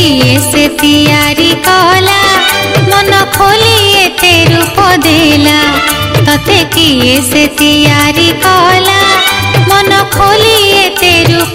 করিয়ে সে তিয়ারি কলা মন খোলিয়ে তে রূপ দেলা ততে কিয়ে সে তিয়ারি কলা মন খোলিয়ে তে রূপ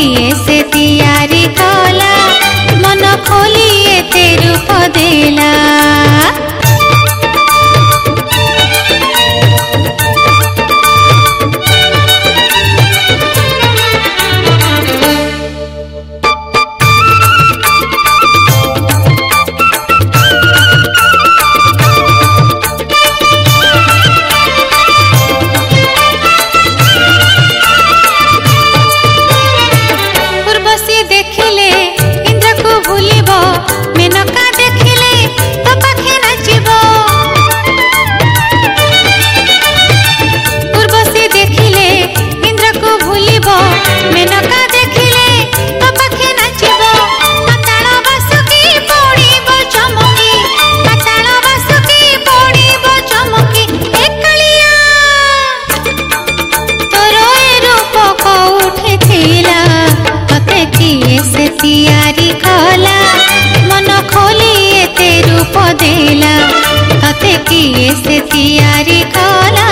ऐसे से तैयारी का बेला कपे की स्थिति काला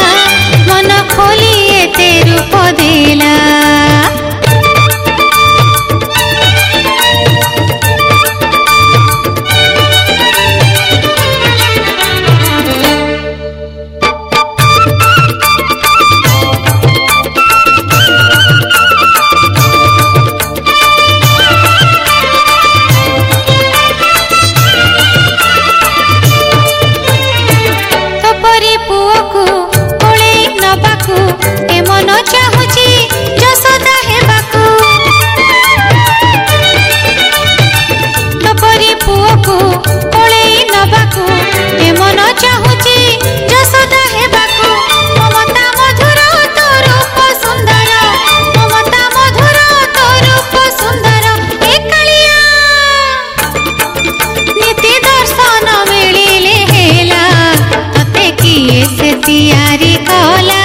ତିଆରି କଲା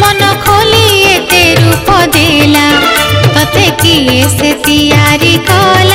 ମନ ଖୋଲି ଏତେ ରୂପ ଦେଲା ତତେ କିଏ ସେ ତିଆରି କଲା